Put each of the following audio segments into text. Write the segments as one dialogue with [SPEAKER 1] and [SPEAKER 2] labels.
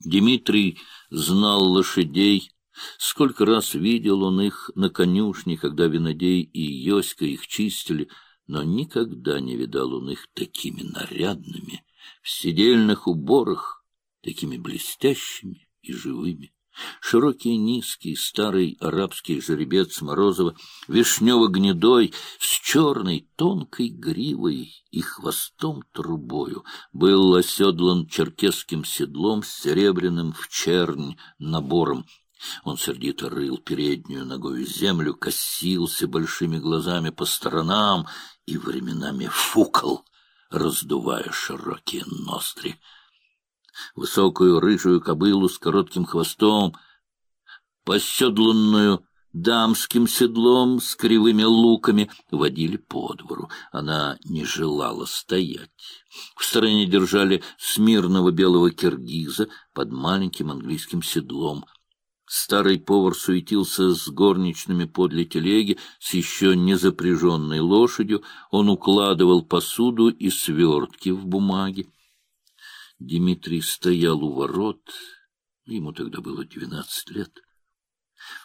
[SPEAKER 1] Дмитрий знал лошадей, сколько раз видел он их на конюшне, когда Винодей и Йоська их чистили, но никогда не видал он их такими нарядными, в седельных уборах, такими блестящими и живыми. Широкий, низкий, старый арабский жеребец Морозова, вишнево-гнедой, с черной тонкой гривой и хвостом трубою, был оседлан черкесским седлом с серебряным в чернь набором. Он сердито рыл переднюю ногою землю, косился большими глазами по сторонам и временами фукал, раздувая широкие ноздри высокую рыжую кобылу с коротким хвостом, поседланную дамским седлом с кривыми луками, водили по двору. Она не желала стоять. В стороне держали смирного белого киргиза под маленьким английским седлом. Старый повар суетился с горничными подле телеги, с еще не запряженной лошадью. Он укладывал посуду и свертки в бумаге. Дмитрий стоял у ворот, ему тогда было двенадцать лет.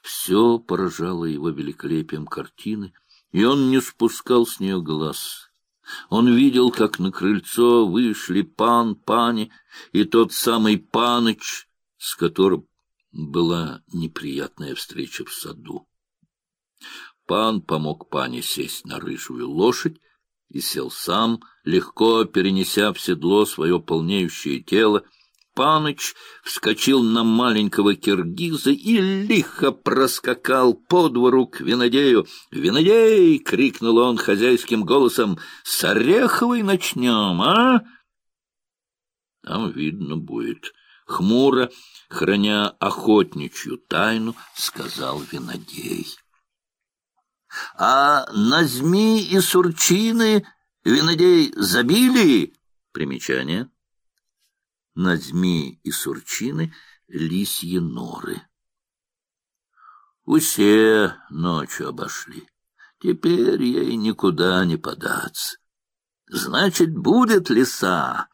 [SPEAKER 1] Все поражало его великолепием картины, и он не спускал с нее глаз. Он видел, как на крыльцо вышли пан, пани и тот самый паныч, с которым была неприятная встреча в саду. Пан помог пане сесть на рыжую лошадь, и сел сам, легко перенеся в седло свое полнеющее тело. Паныч вскочил на маленького киргиза и лихо проскакал по двору к винодею. «Винодей!» — крикнул он хозяйским голосом. «С Ореховой начнем, а?» «Там видно будет». Хмуро, храня охотничью тайну, сказал винодей. А на зми и сурчины винодей забили? Примечание. На зми и сурчины лисьи норы. Усе ночью обошли. Теперь ей никуда не податься. Значит, будет лиса.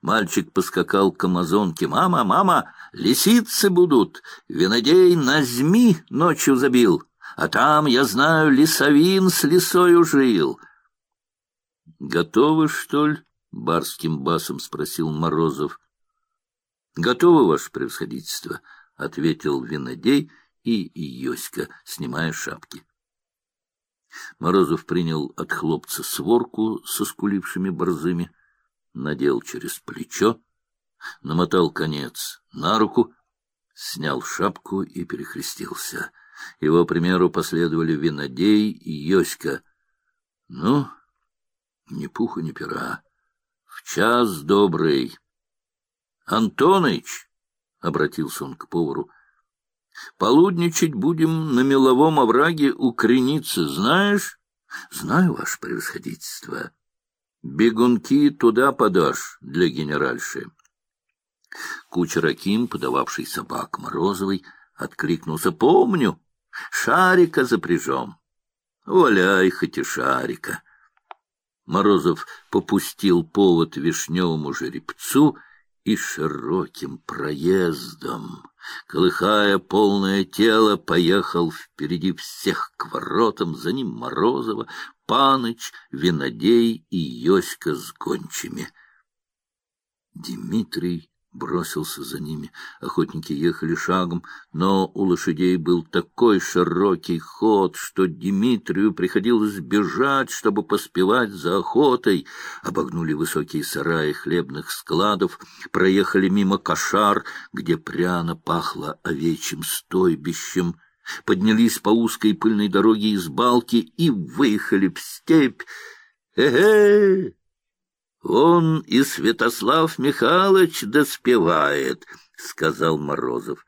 [SPEAKER 1] Мальчик поскакал к амазонке. «Мама, мама, лисицы будут! Винодей на зми ночью забил!» а там, я знаю, лесовин с лесою жил. — Готовы, что ли? — барским басом спросил Морозов. — Готовы, ваше превосходительство, — ответил винодей и Йоська, снимая шапки. Морозов принял от хлопца сворку со скулившими борзыми, надел через плечо, намотал конец на руку, снял шапку и перехрестился — его примеру последовали Винодей и Йоська. Ну, ни пуха, ни пера. В час добрый. Антоныч, — обратился он к повару, — полудничать будем на меловом овраге у креницы, знаешь? Знаю, ваше превосходительство. Бегунки туда подашь для генеральши. Кучер Аким, подававший собак Морозовой, откликнулся. — Помню. Шарика запряжем. Валяй хоть и шарика. Морозов попустил повод вишневому жеребцу и широким проездом, колыхая полное тело, поехал впереди всех к воротам, за ним Морозова, Паныч, Винодей и Йоська с гончими. Дмитрий бросился за ними. Охотники ехали шагом, но у лошадей был такой широкий ход, что Дмитрию приходилось бежать, чтобы поспевать за охотой. Обогнули высокие сараи хлебных складов, проехали мимо кошар, где пряно пахло овечьим стойбищем, поднялись по узкой пыльной дороге из балки и выехали в степь. «Э-э!» Он и Святослав Михайлович доспевает, — сказал Морозов.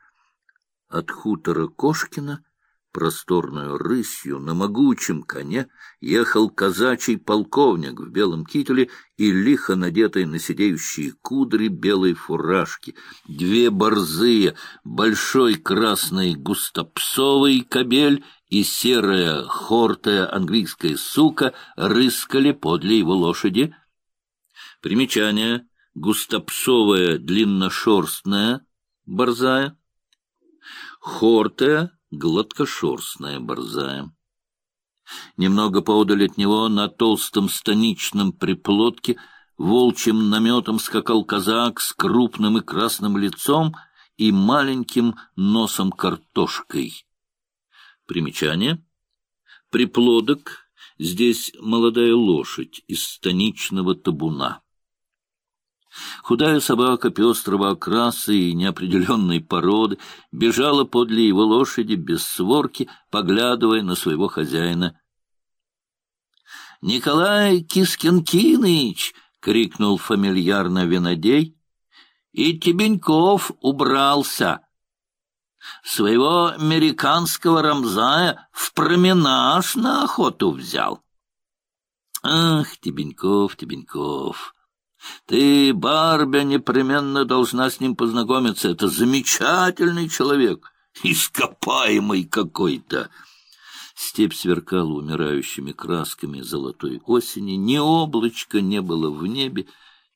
[SPEAKER 1] От хутора Кошкина просторную рысью на могучем коне ехал казачий полковник в белом кителе и лихо надетой на сидеющие кудри белой фуражки. Две борзые, большой красный густопсовый кобель и серая хортая английская сука рыскали подле его лошади — Примечание. густопсовая длинношерстная борзая, хортая гладкошерстная борзая. Немного поодаль от него на толстом станичном приплотке волчьим наметом скакал казак с крупным и красным лицом и маленьким носом картошкой. Примечание. Приплодок — здесь молодая лошадь из станичного табуна. Худая собака пестрого окраса и неопределенной породы бежала подле его лошади без сворки, поглядывая на своего хозяина. — Николай Кискинкиныч! — крикнул фамильярно винодей. — И Тебеньков убрался! Своего американского рамзая в променаж на охоту взял. — Ах, Тебеньков, Тебеньков! Ты, Барбя, непременно должна с ним познакомиться. Это замечательный человек, ископаемый какой-то. Степь сверкала умирающими красками золотой осени, ни облачка не было в небе,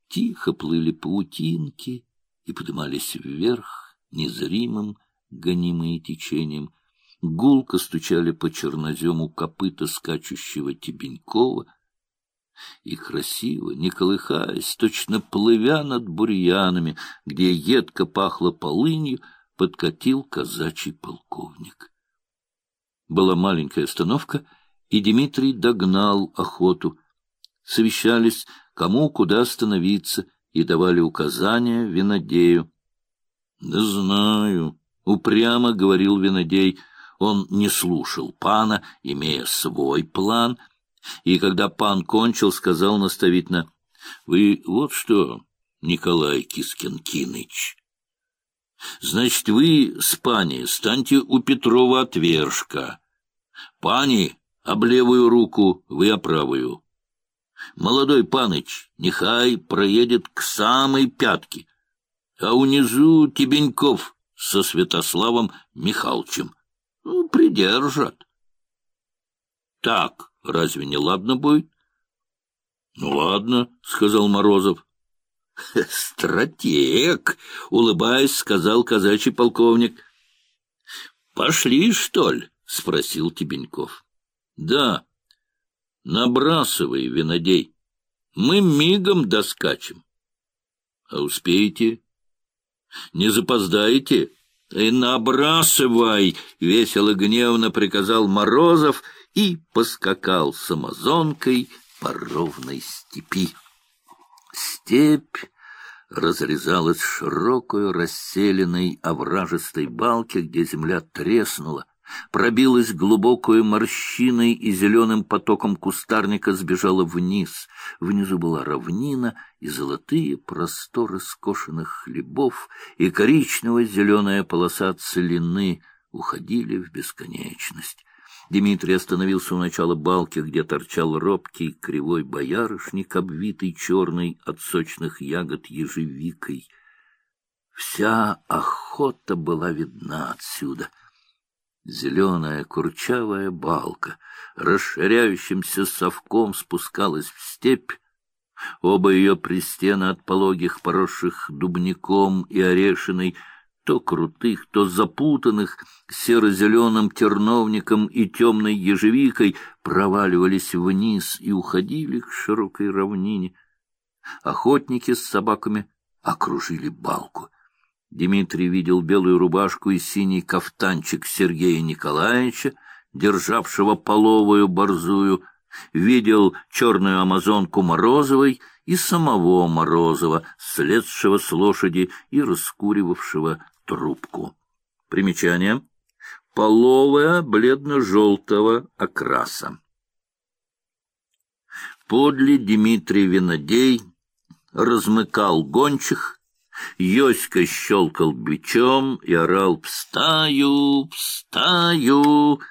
[SPEAKER 1] тихо плыли паутинки и поднимались вверх, незримым, гонимые течением. Гулко стучали по чернозему копыта скачущего Тебенькова — и красиво, не колыхаясь, точно плывя над бурьянами, где едко пахло полынью, подкатил казачий полковник. Была маленькая остановка, и Дмитрий догнал охоту. Совещались, кому куда остановиться, и давали указания винодею. — Да знаю, — упрямо говорил винодей. Он не слушал пана, имея свой план — и когда пан кончил, сказал наставительно, — Вы вот что, Николай Кискинкиныч, значит, вы с пани станьте у Петрова отвершка. Пани об левую руку, вы о правую. Молодой паныч, нехай проедет к самой пятке, а унизу Тебеньков со Святославом Михалчем. Ну, придержат. Так, Разве не ладно будет? — Ну, ладно, — сказал Морозов. — Стратег, — улыбаясь, сказал казачий полковник. — Пошли, что ли? — спросил Тебеньков. — Да. Набрасывай, винодей. Мы мигом доскачем. — А успеете? — Не запоздаете? — И набрасывай! — весело гневно приказал Морозов — и поскакал с амазонкой по ровной степи. Степь разрезалась широкой расселенной овражистой балке, где земля треснула, пробилась глубокой морщиной и зеленым потоком кустарника сбежала вниз. Внизу была равнина и золотые просторы скошенных хлебов, и коричнево-зеленая полоса целины уходили в бесконечность. Дмитрий остановился у начала балки, где торчал робкий кривой боярышник, обвитый черной от сочных ягод ежевикой. Вся охота была видна отсюда. Зеленая курчавая балка расширяющимся совком спускалась в степь, Оба ее пристена от пологих, поросших дубником и орешиной, то крутых, то запутанных, серо-зеленым терновником и темной ежевикой, проваливались вниз и уходили к широкой равнине. Охотники с собаками окружили балку. Дмитрий видел белую рубашку и синий кафтанчик Сергея Николаевича, державшего половую борзую, видел черную амазонку Морозовой и самого Морозова, слезшего с лошади и раскуривавшего трубку. Примечание. Половая бледно-желтого окраса. Подле Дмитрий Винодей размыкал гончих, Йоська щелкал бичом и орал «Встаю! Встаю!».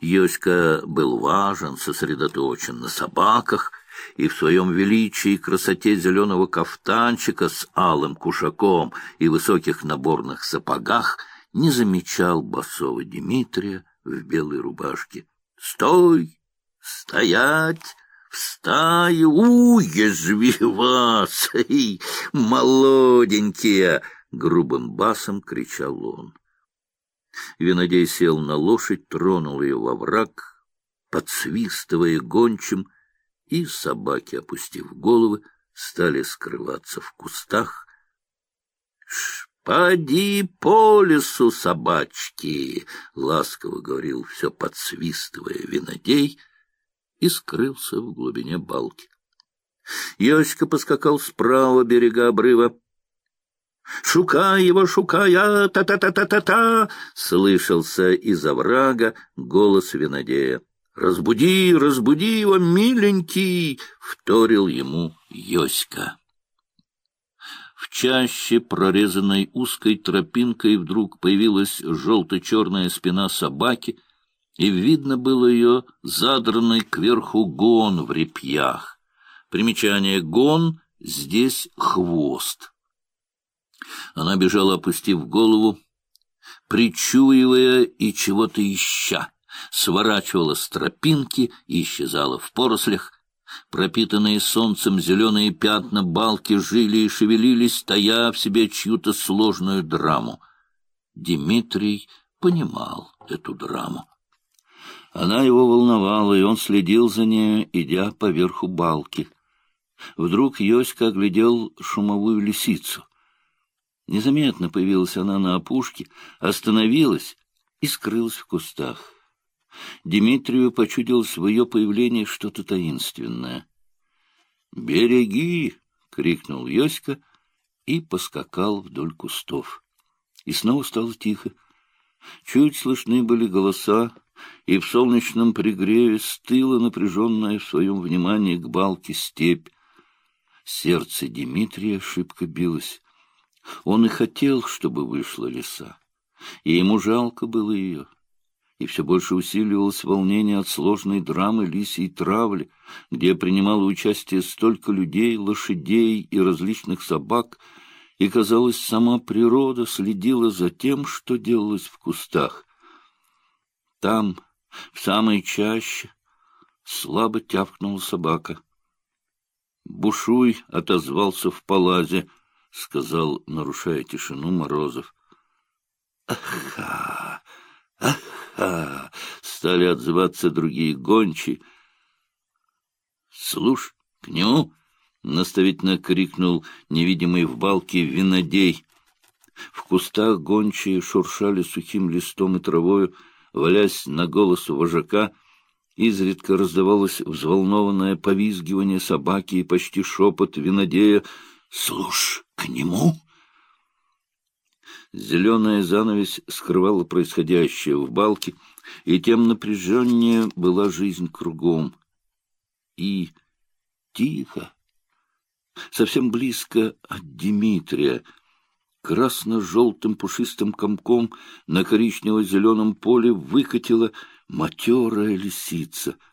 [SPEAKER 1] Йоська был важен, сосредоточен на собаках, и в своем величии и красоте зеленого кафтанчика с алым кушаком и высоких наборных сапогах не замечал басова Дмитрия в белой рубашке. «Стой! Стоять!» Встаю, уязви вас, эй, молоденькие! — грубым басом кричал он. Винодей сел на лошадь, тронул ее во враг, подсвистывая гончим, и собаки, опустив головы, стали скрываться в кустах. «Поди по лесу, собачки!» — ласково говорил все подсвистывая винодей и скрылся в глубине балки. Йоська поскакал справа берега обрыва. «Шукай его, шукай, а та-та-та-та-та-та!» — слышался из оврага голос винодея. «Разбуди, разбуди его, миленький!» — вторил ему Йоська. В чаще, прорезанной узкой тропинкой, вдруг появилась желто-черная спина собаки, и видно было ее задранный кверху гон в репьях. Примечание «гон» — здесь хвост. Она бежала, опустив голову, причуивая и чего-то ища, сворачивала с тропинки и исчезала в порослях, Пропитанные солнцем зеленые пятна балки жили и шевелились, тая в себе чью-то сложную драму. Дмитрий понимал эту драму. Она его волновала, и он следил за ней, идя по верху балки. Вдруг Йоська оглядел шумовую лисицу. Незаметно появилась она на опушке, остановилась и скрылась в кустах. Дмитрию почудилось в ее появлении что-то таинственное. «Береги!» — крикнул Йоська и поскакал вдоль кустов. И снова стало тихо. Чуть слышны были голоса, и в солнечном пригреве стыла напряженная в своем внимании к балке степь. Сердце Дмитрия шибко билось. Он и хотел, чтобы вышла лиса, и ему жалко было ее и все больше усиливалось волнение от сложной драмы лисьей травли, где принимало участие столько людей, лошадей и различных собак, и, казалось, сама природа следила за тем, что делалось в кустах. Там, в самой чаще, слабо тявкнула собака. «Бушуй!» — отозвался в палазе, — сказал, нарушая тишину Морозов. «Аха! Аха!» Ха! Стали отзываться другие гончи. Слушь, к нему! Наставительно крикнул невидимый в балке винодей. В кустах гончие шуршали сухим листом и травою, валясь на голос вожака. Изредка раздавалось взволнованное повизгивание собаки и почти шепот винодея. «Слушь, к нему!» Зеленая занавесь скрывала происходящее в балке, и тем напряженнее была жизнь кругом. И тихо, совсем близко от Дмитрия, красно-желтым пушистым комком на коричнево-зеленом поле выкатила матерая лисица —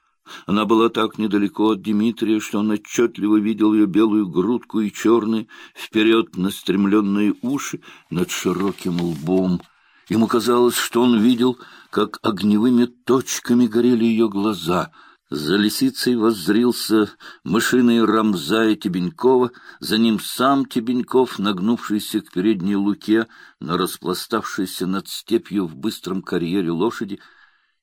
[SPEAKER 1] она была так недалеко от Дмитрия, что он отчетливо видел ее белую грудку и черные, вперед настремленные уши над широким лбом. Ему казалось, что он видел, как огневыми точками горели ее глаза. За лисицей воззрился мышиный Рамзая Тебенькова, за ним сам Тебеньков, нагнувшийся к передней луке, на распластавшейся над степью в быстром карьере лошади,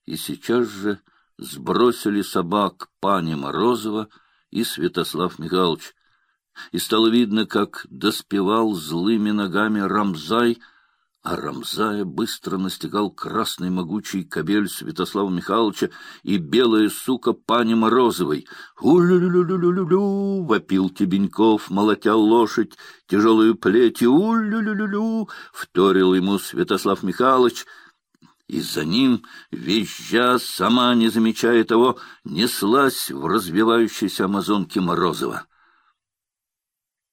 [SPEAKER 1] и сейчас же сбросили собак пани Морозова и Святослав Михайлович, и стало видно, как доспевал злыми ногами Рамзай, а Рамзая быстро настигал красный могучий кобель Святослава Михайловича и белая сука пани Морозовой. «У-лю-лю-лю-лю-лю-лю!» — вопил Тебеньков, молотя лошадь, тяжелую плеть. «У-лю-лю-лю-лю!» — вторил ему Святослав Михайлович — и за ним, визжа, сама не замечая того, неслась в развивающейся амазонке Морозова.